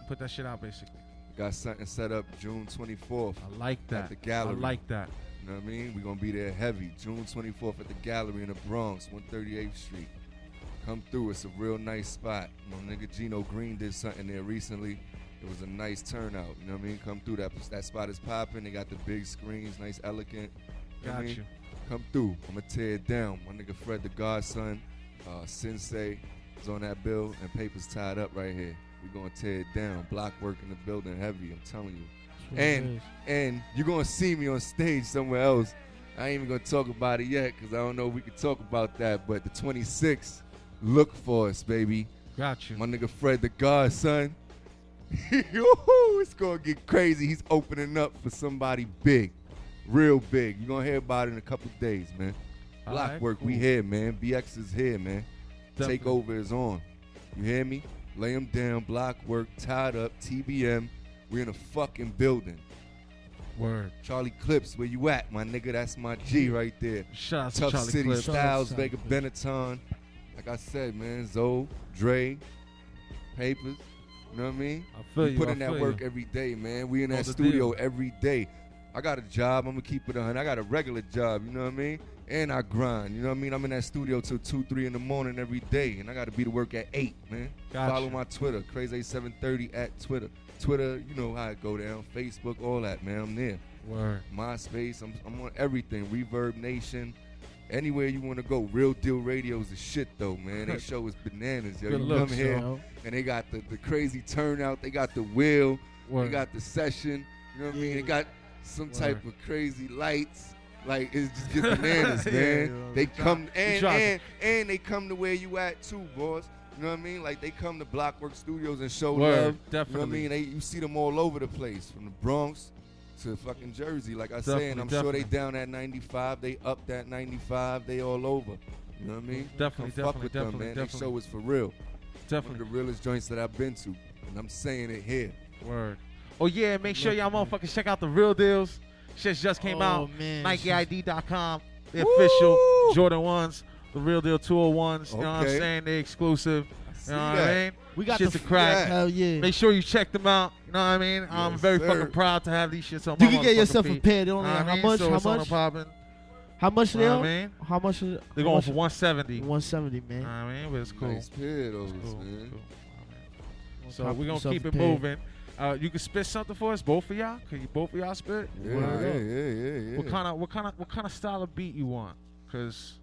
put that shit out basically. Got something set up June 24th. I like that. At the gallery. I like that. You know what I mean? We're gonna be there heavy. June 24th at the gallery in the Bronx, 138th Street. Come through. It's a real nice spot. My nigga Gino Green did something there recently. It was a nice turnout. You know what I mean? Come through. That that spot is popping. They got the big screens, nice, elegant. You know I mean? you. Come through. I'ma tear it down. My nigga Fred the Godson, uh, Sensei is on that bill, and papers tied up right here. We gonna tear it down. Block work in the building heavy. I'm telling you. And and you're gonna see me on stage somewhere else. I ain't even gonna talk about it yet because I don't know if we can talk about that. But the 26th, look for us, baby. Got you. My nigga Fred the Godson. <laughs> Yoo-hoo, it's gonna get crazy. He's opening up for somebody big, real big. You're gonna hear about it in a couple days, man. Block right, work, we cool. here, man. BX is here, man. Definitely. Takeover is on. You hear me? Lay him down, block work, tied up, TBM. We're in a fucking building. Word. Charlie Clips, where you at, my nigga? That's my G right there. Shout out to Tough Charlie City Clips. Styles, Shout out to Vega Benetton. like I said, man, Zoe, Dre, Papers. You know what I mean? I feel we you, put I in that work you. every day, man. We in that studio every day. I got a job. I'm gonna keep it on. I got a regular job. You know what I mean? And I grind. You know what I mean? I'm in that studio till two, three in the morning every day, and I got to be to work at eight, man. Gotcha. Follow my Twitter, crazy730 at Twitter. Twitter, you know how it go down. Facebook, all that, man. I'm there. Word. MySpace, I'm, I'm on everything. Reverb Nation, anywhere you want to go. Real Deal Radio is the shit though, man. They <laughs> show is bananas, yo. Good you come here yo. and they got the, the crazy turnout. They got the wheel. Word. They got the session. You know what I mean? They got some type of crazy lights. Like it's just get <laughs> bananas, Yeah, man. yo. They Try- come and and and they come to where you at too, boss. You know what I mean? Like they come to Blockwork Studios and show Word, love. You know what I mean? They you see them all over the place, from the Bronx to fucking Jersey. Like I said, and I'm Definitely, sure they down at 95. They up that 95. They all over. You know what I mean? Definitely, Come fuck definitely, them, definitely, man. definitely. They show is for real. Definitely. The realest joints that I've been to, and I'm saying it here. Word. Oh yeah, make sure y'all motherfuckers check out the real deals. Shit just came Oh, out. man. NikeID.com. The official Jordan ones, the real deal 201s. You know what I'm saying? They're exclusive. You know what I mean? We got Shit's the a crack. yeah. Hell yeah. Make sure you check them out. You know what I mean? I'm very sir. fucking proud to have these shits on You my You can get motherfucking yourself a pair. They only Know what how mean? much? So How it's on much? the poppin'. How much Know they what I are? mean? How much? Is, They're going much- for 170. 170, man. You know what I mean? But it's cool. Nice pair those, Cool, man. cool. So we're gonna keep it pair. moving. Uh, you can spit something for us, both of y'all. Can you both of y'all spit? Yeah, yeah, yeah, yeah, yeah. What kind of what kind of what kind of style of beat you want? Cause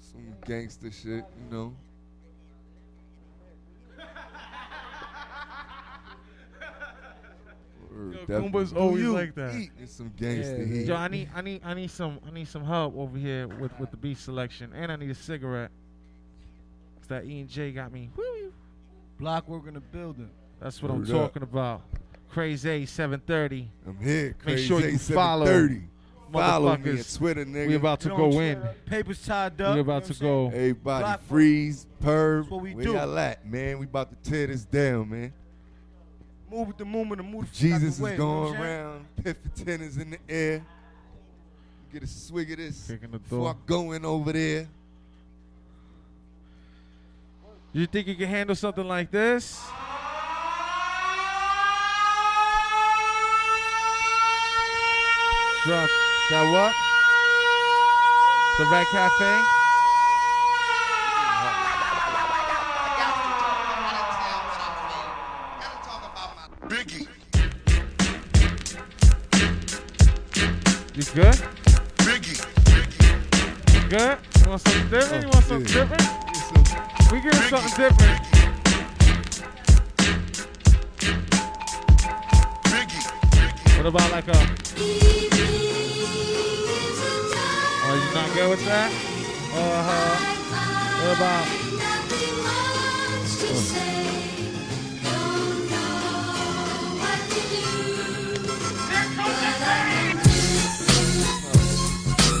Some gangster shit, you know. <laughs> Yo. Goomba's always like that. Eat some gangster heat. Yo, I need I need I need some I need some help over here with with the beat selection, and I need a cigarette. 'Cause that E and J got me. Woo. Block work in the building. That's what I'm Word up. talking about. Crazy 730. I'm here. Make Crazy sure you follow. 730. Follow me on motherfuckers. Twitter, nigga. We about to Get go in. Papers tied up. We you about know to saying? go. Everybody Block- freeze, perv. That's what we Where do. y'all at, man? We about to tear this down, man. Move with the movement and move the fuck Jesus the way, is you know what going I'm saying? around. Pifferton is in the air. Get a swig of this. Kicking the Before I door. go in over there. You think you can handle something like this? Drop that what? The Red Cafe? Biggie. You good? Biggie. You good? You want something different? You want something yeah. different? We getting something different. What about like a? Oh, you not good with that? Uh huh. What about?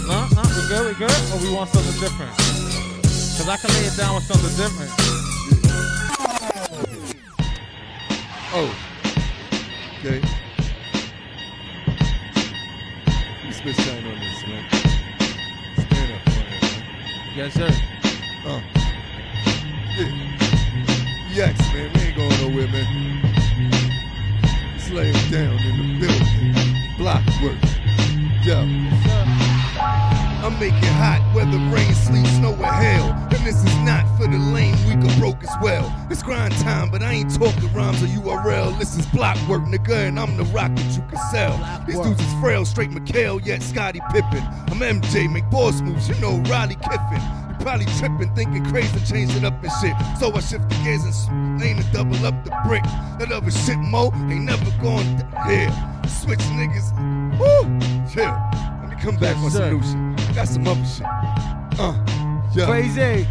No, we good, we good? Or we want something different? Cause I can lay it down with something different. Oh. Okay. You spit shine on this, man. Stand up on it, man. Yes, sir. Uh. Yeah. Yes, man. We ain't going nowhere, man. Slay him down in the building. Block work. Yo. I'm making hot, whether rain, sleet, snow, or hail. And this is not for the lame, weak, or broke as well. It's grind time, but I ain't talking rhymes or URL. This is block work, nigga, and I'm the rock that you can sell. These dudes is frail, straight McHale, yet Scottie Pippen. I'm MJ, make boss moves, you know Riley Kiffin. You probably tripping, thinking crazy, change it up and shit. So I shift the gears and lane to double up the brick. That other shit, Mo, ain't never going here. Switch niggas, woo, chill. Let me come back Yes, on sir. some new shit. I got some other shit. Uh, yeah. Crazy.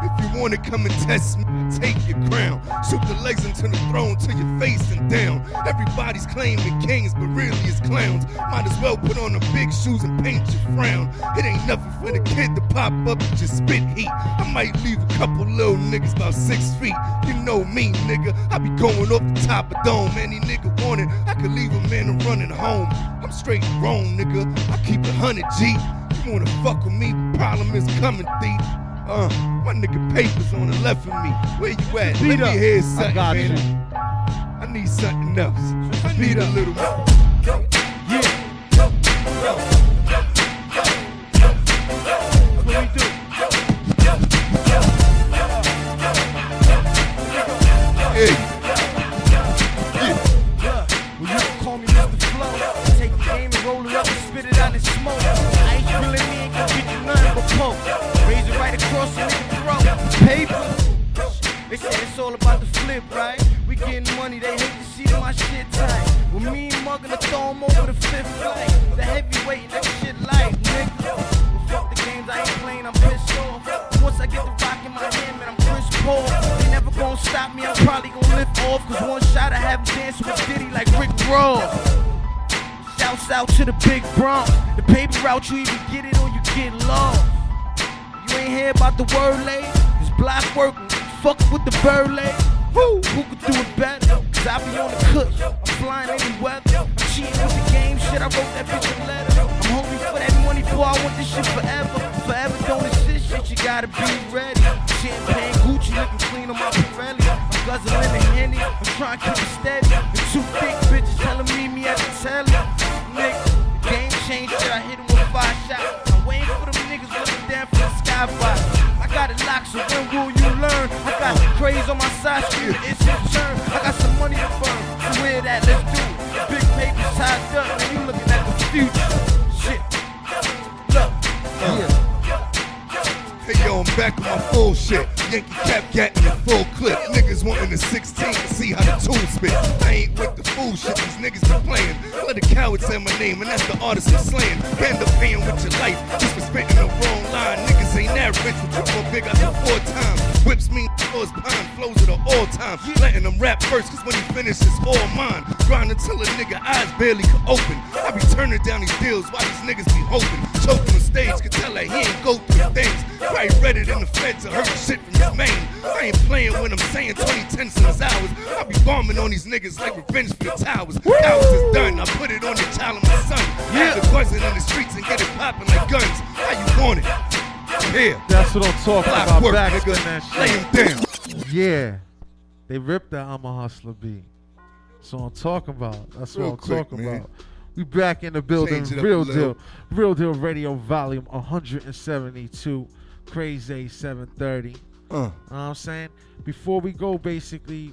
If you wanna come and test me, take your crown. Shoot the legs into the throne till you're facing down. Everybody's claiming kings, but really it's clowns. Might as well put on the big shoes and paint your frown. It ain't nothing for the kid to pop up and just spit heat. I might leave a couple little niggas about six feet. You know me, nigga. I be going off the top of dome. Any nigga want it, I could leave a man and running home. I'm straight grown, nigga. I keep a hundred G. You wanna fuck with me, problem is coming, thief. Uh, my nigga papers on the left of me. Where you at? Beat Let up. me hear I something, you. I need something else. I need a little. Paper. Say it's all about the flip, right? We getting money, they hate to see my shit tight. With me and Mug gonna throw 'em over the fifth flight. The heavyweight that shit light, nigga. Fuck the games, I ain't playing, I'm pissed off. Once I get the rock in my hand, man, I'm Chris Paul. They never gonna stop me, I'm probably gonna lift off. Cause one shot I have dancing with Diddy like Rick Ross. Shouts out to the big Bronx. The paper route, you either get it or you get lost. You ain't hear about the word lay? This block work, fuck with the bird lay. Woo, who could do it better? Cause I be on the cush, I'm flying any weather. I'm cheating with the game, shit, I wrote that bitch a letter. I'm hungry for that money, boy, I want this shit forever. Forever don't exist, shit, you gotta be ready. Champagne Gucci looking clean on my Pirelli. I'm guzzling the Henny, I'm trying to keep it steady. The two thick bitches telling me me at the telly. Nigga, game changed, shit, I hit him with five shots. Waiting for them niggas looking down from the skybox. I got it locked, so when will you learn? I got craze on my side, screaming, it's his turn. I got some money to burn, so where that, let's do it. Big papers tied up, and you looking at the future. Shit. Look, yeah. Hey I'm back with my full shit. Yankee cap gat in the full clip. Niggas wanting the 16 to see how the tool spit. I ain't with the fool shit these niggas be playing. Let the coward say my name, and that's the artist I'm slaying. End up paying with your life just for spitting the wrong line. Niggas ain't that rich, but you go big out the four times. Whips mean flows, pine flows at the all time. Letting them rap first, cause when he finishes, it's all mine. Grind until a nigga eyes barely can open. I be turning down these deals while these niggas be hoping. Choking on stage, can tell that he ain't go through things. Probably read it in the feds to hurt shit from his mane. I ain't playing when I'm saying 2010 since hours. I be bombing on these niggas like revenge for the towers. Ours is done, I put it on the child of my son. Yeah. the buzzing in the streets and get it popping like guns. How you want it? Here. That's what I'm talking Block about. work, Back that shit. Lay 'em down. Yeah. They ripped that I'm a hustler beat. That's what I'm talking about. That's Real what I'm quick, talking man. about. We back in the building. Change it up Real deal. Real deal radio volume 172. Crazy 730. Uh. Know what I'm saying? Before we go, basically,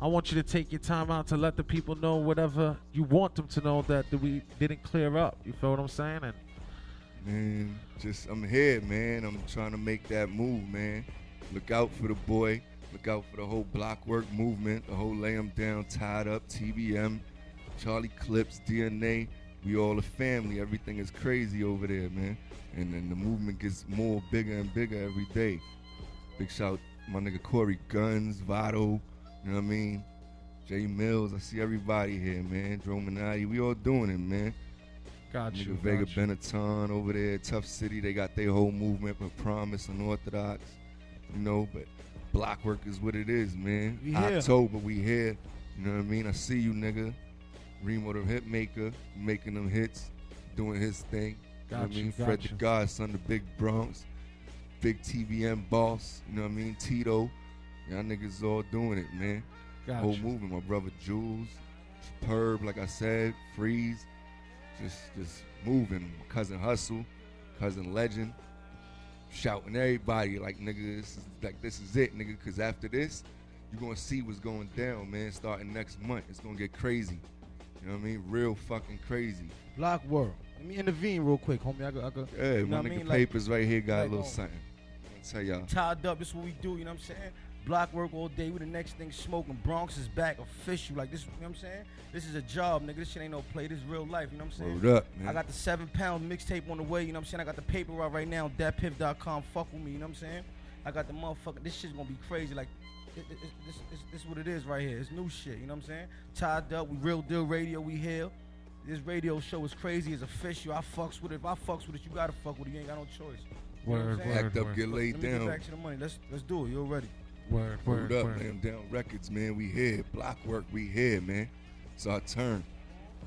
I want you to take your time out to let the people know whatever you want them to know that, that we didn't clear up. You feel what I'm saying? And Man, just I'm here, man. I'm trying to make that move, man. Look out for the boy. Look out for the whole block work movement, the whole lay 'em down, tied up, TBM, Charlie Clips, DNA. We all a family. Everything is crazy over there, man. And then the movement gets more bigger and bigger every day. Big shout my nigga Corey Gunz, Votto, you know what I mean? Jay Mills, I see everybody here, man. Drominati, we all doing it, man. Got Nigga you, Vega got you. Benetton over there, Tough City, they got their whole movement for Promise and Orthodox, you know, but block work is what it is, man. We here. October, we here. You know what I mean? I see you, nigga. Remo the hit maker, making them hits, doing his thing. You know what I mean? Fred the Godson, the big Bronx, big TBM boss, you know what I mean? Tito. Y'all niggas all doing it, man. Whole movement, my brother Jules, Perb, like I said, Freeze, just just moving. My cousin Hustle, cousin Legend, shouting everybody like nigga, this is like this is it, nigga. Cause after this, you gonna see what's going down, man. Starting next month, it's gonna get crazy. You know what I mean? Real fucking crazy. Block World. Let me intervene real quick, homie. I got, I got. Yeah, you know my what I nigga mean? Like- papers right here got like, a little um, something. I'll tell y'all. tied up. This is what we do. You know what I'm saying? Block work all day. We the next thing smoking. Bronx is back official. Like this. You know what I'm saying? This is a job, nigga. This shit ain't no play. This is real life. You know what I'm saying? Word up, man. I got the seven pound mixtape on the way. You know what I'm saying? I got the paper out right now. Datpiff.com. Fuck with me. You know what I'm saying? I got the motherfucker. This shit's gonna be crazy. Like. It, it, it, this, this, this is what it is right here. It's new shit. You know what I'm saying? Tied up. We real deal radio. We here. This radio show is crazy. It's official. I fucks with it. If I fucks with it, you gotta fuck with it. You ain't got no choice. You what I'm Word, saying? word, Act up, word. get laid Let me down. get back to the money. Let's let's do it. You ready? Word, Word word, up, word. man. Down records, man. We here. Block work, we here, man. It's our turn.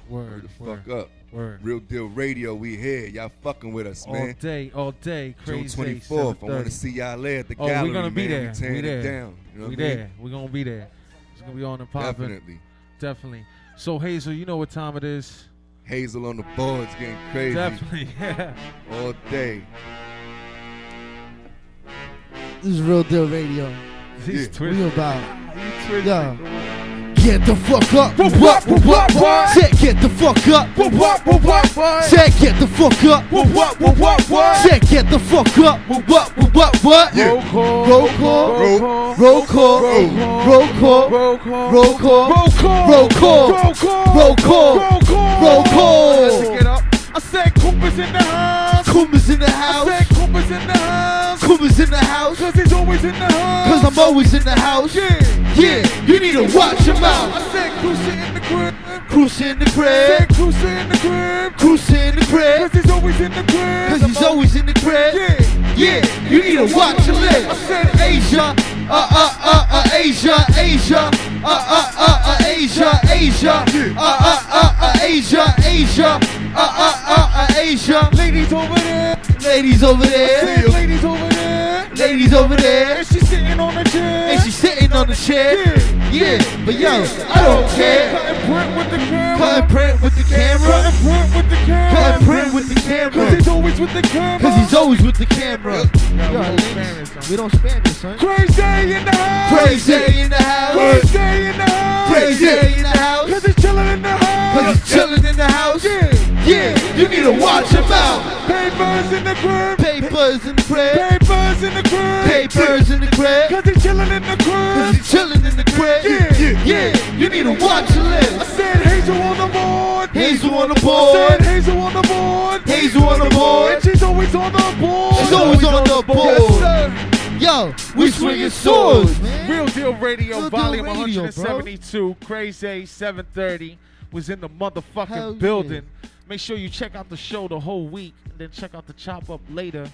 Word, Word the word, fuck up. word. Real Deal Radio, we here. Y'all fucking with us, All man. All day, all day. crazy. June 24th. I want to see y'all there at the oh, gallery, we're gonna be man. there. We tearing we there. it down. You know we what I mean? there. We're gonna be there. It's gonna be on and popping. Definitely. Definitely. So Hazel, you know what time it is. Hazel on the boards getting crazy. Definitely. <laughs> Yeah. All day. This is Real Deal Radio. He's We twisted. about. twisted. Yeah. Get the fuck up. What, what, what, what? Say, get the fuck up. What, what, what, what, what? Say, get the fuck up. What, what, what, what, what? Say, get the fuck up. What, what, what, what, what? Roll call. Roll call. Roll call. Roll call. Roll call. Roll call. Roll call. Roll call. Roll call. Roll call. I said Cooper's in the house. Kuma's in the house. I said Cooper's in the house. Kuma's in the house. Cause he's always in the house. Cause I'm always in the house. Yeah. Yeah, you need to watch your I said Cruiser in the crib. Cruiser in the crib. said in the crib. Cruiser in the crib. Cause he's always in the crib. Cause he's always in the crib. Yeah. Yeah, you need to watch your lips. I said Asia, uh uh uh uh Asia, Asia, uh uh uh uh Asia, Asia, uh uh uh uh Asia, Asia, uh uh uh uh Asia. Ladies over there. Ladies over I said there, ladies over there. Ladies over there, And she's sitting on the chair. and she's sitting on the chair. Yeah, but yo, I don't care. Cutting print with the camera. Cutting print with the camera. Cutting print with the camera. Cutting print with the Cause he's always with the camera. Cause he's always with the camera. Yeah, Yo, we don't ladies, Spanish, we don't Spanish, son. Crazy in the house. Crazy in the house. Crazy in the house. Crazy in the house. Cause he's chilling in the house. Cause he's chilling in the house. Yeah. Yeah, you need to watch him out. Papers in the crib. Papers in the crib. Papers in the crib. Papers in the crib. Cause he's chilling in the crib. Cause he's chilling in the crib. Yeah. Yeah, yeah. you need to watch your I said Hazel on the board. Hazel on the board. I said. Hazel on the board. Hazel on the board. And she's always on the board. She's always on the Yes, board. sir. Yo, we swinging swords, man. Real Deal Radio, Real Deal volume Radio, 172. Crazy 730 was in the motherfucking Hell yeah. building. Make sure you check out the show the whole week and then check out the chop up later.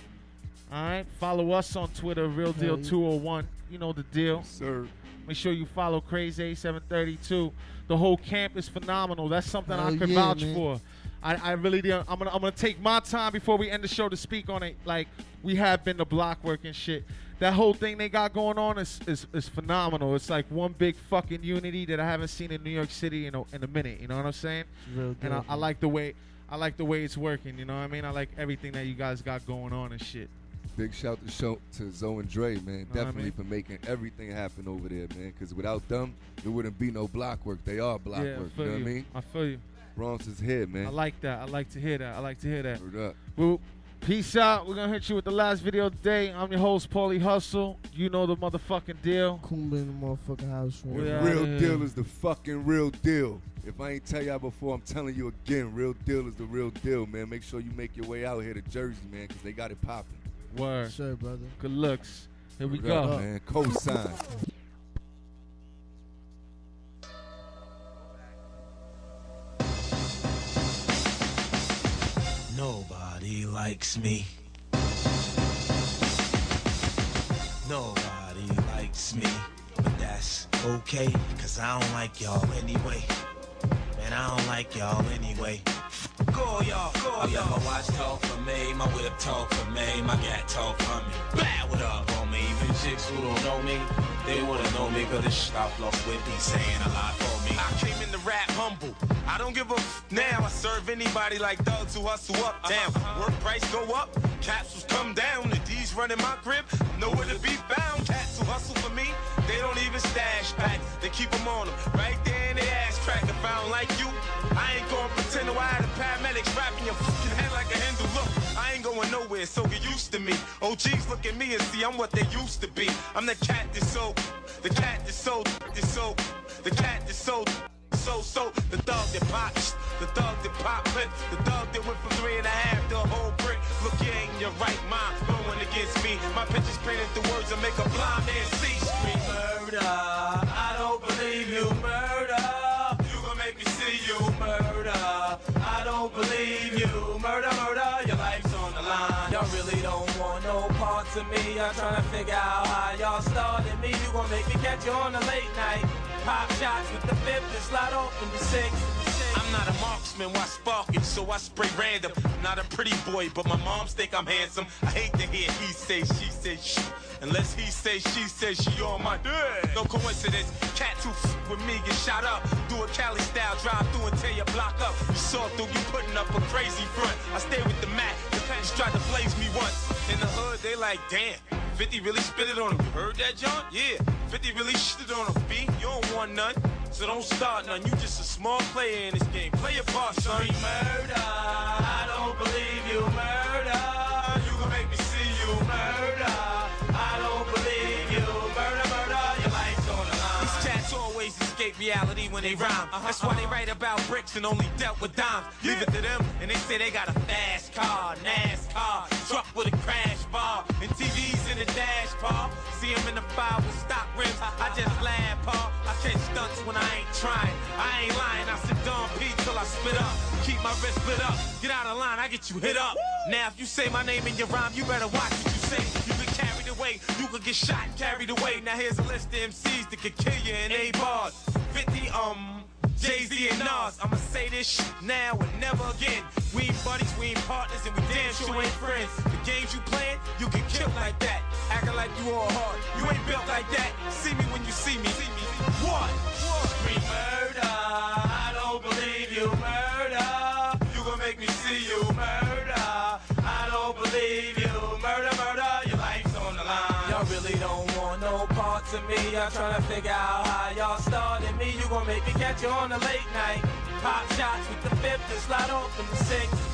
All right. Follow us on Twitter, Real Deal Two Hundred One. You know the deal. Sir. Make sure you follow Crazy 732. The whole camp is phenomenal. That's something I can yeah, vouch man. for. I, I really do. I'm gonna I'm gonna take my time before we end the show to speak on it. Like we have been the block work and shit. That whole thing they got going on is, is, is phenomenal. It's like one big fucking unity that I haven't seen in New York City in a, in a minute. You know what I'm saying? Real And I, I like the way I like the way it's working. You know what I mean? I like everything that you guys got going on and shit. Big shout to show to Zoe and Dre, man. Know what I Definitely mean? for making everything happen over there, man. Because without them, there wouldn't be no block work. They are block yeah, work. You know you. what I mean? I feel you. Bronx is here, man. I like that. I like to hear that. I like to hear that. Word up. Well, peace out. We're gonna hit you with the last video of the day. I'm your host, Paulie Hustle. You know the motherfucking deal. Kumba in the motherfucking house. We man. out real here. deal is the fucking real deal. If I ain't tell y'all before, I'm telling you again. Real deal is the real deal, man. Make sure you make your way out here to Jersey, man, because they got it popping. Word. Sure, brother. Good looks. Here we Word go. up, man. Cosign. Nobody likes me. Nobody likes me. But that's okay, cause I don't like y'all anyway. Man, I don't like y'all anyway. Go y'all, go y'all. My watch talk for me, my whip talk for me, my gat talk for me. Bad what up on me, even chicks who don't know me, they wanna know me cause this shit I floss with be saying a lot for me. I came in the rap humble. I don't give a f- now. I serve anybody like thugs who hustle up, uh-huh. down. Work price go up, capsules come down. The D's running my crib, nowhere to be found. Cats who hustle for me, they don't even stash packs. They keep them on them, right there in their ass track. If I don't like you, I ain't gonna pretend to I had the paramedics wrapping your fucking head like a handle. Look, I ain't going nowhere, so get used to me. OGs look at me and see I'm what they used to be. I'm the cat that's so, the cat that's so, that's so, the cat that's so. So, so, the thug that pops, the thug that pop lit, the thug that went from three and a half to a whole brick. Look, you ain't in your right mind, going against me. My pictures painted the words that make a blind man see. Scream murder, I don't believe you, murder. You gon' make me see you, murder. I don't believe you, murder, murder. Your life's on the line. Y'all really don't want no parts of me. I'm trying to figure out how y'all started me. You gon' make me catch you on the late night. Pop shots with the fifth and slide off in the six. I'm not a marksman, why spark it? So I spray random. Not a pretty boy, but my moms think I'm handsome. I hate to hear he say, she say, shh. Unless he say, she say, she on my dick. No coincidence, cat too f- with me get shot up. Do a Cali style, drive through and tear your block up. You saw through, you putting up a crazy front. I stay with the Mac, the patch tried to blaze me once. In the hood, they like, damn. 50 really spit it on him. Heard that, John? Yeah. 50 really shit on him. B, you don't want none. So don't start none. You just a small player in this game. Play your part, son. Murder. When they rhyme. Uh-huh. That's why they write about bricks and only dealt with dimes. Leave it to them, and they say they got a fast car, NASCAR, truck with a crash bar, and TVs in the dash, Paul. See them in the fire with stock rims. I uh-huh. just laugh, Paul. I catch stunts when I ain't trying. I ain't lying. I sit Don P till I spit up. Keep my wrist lit up. Get out of line, I get you hit up. Now if you say my name in your rhyme, you better watch what you say. Away, you could get shot and carried away. Now here's a list of MCs that could kill you in A bars. 50 um Jay-Z and Nas. I'ma say this shit now and never again. We ain't buddies, we ain't partners, and we damn sure ain't friends. The games you playing, you get killed like that. Acting like you all hard. You ain't built like that. See me when you see me. See me. What? Scream murder. Of me. Y'all tryna figure out how y'all started me. You gon' make me catch you on the late night. Pop shots with the fifth and slide in the six.